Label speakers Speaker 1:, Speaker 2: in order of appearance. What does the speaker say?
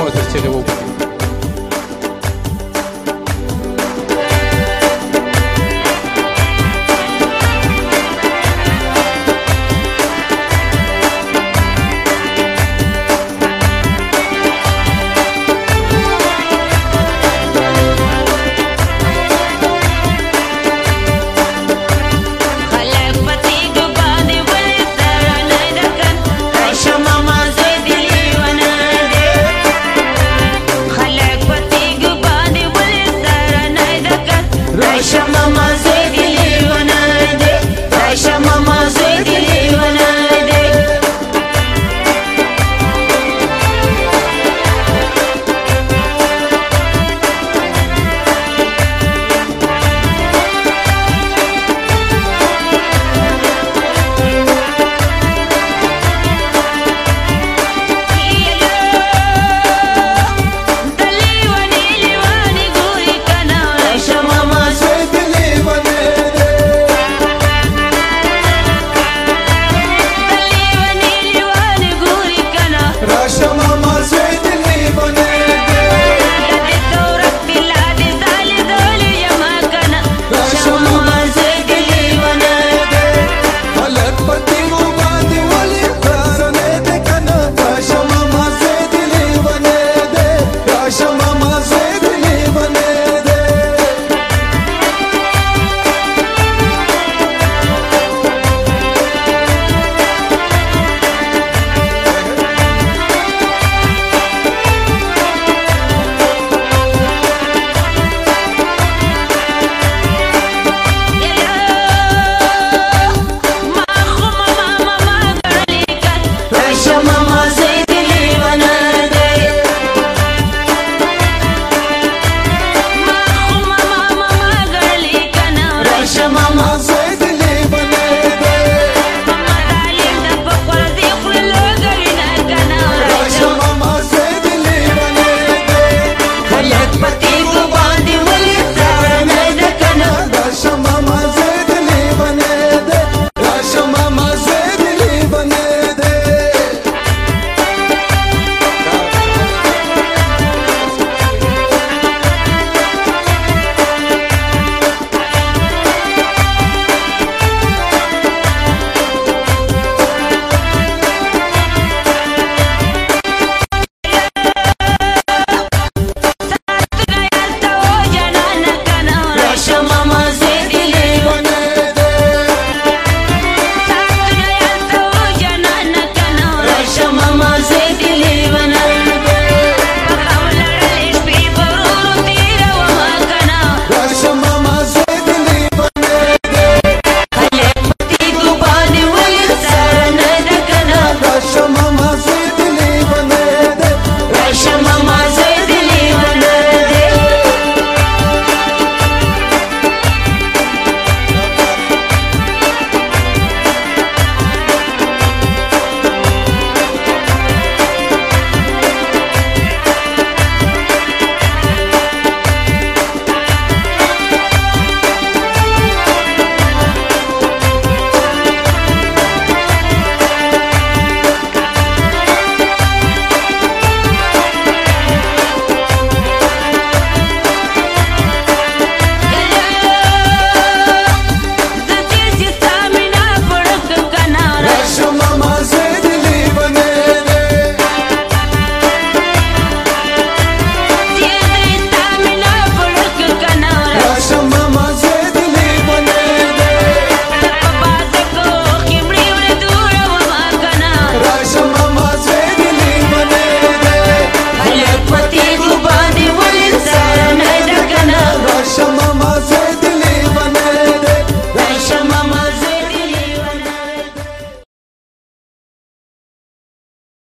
Speaker 1: como lo estoy de 家乡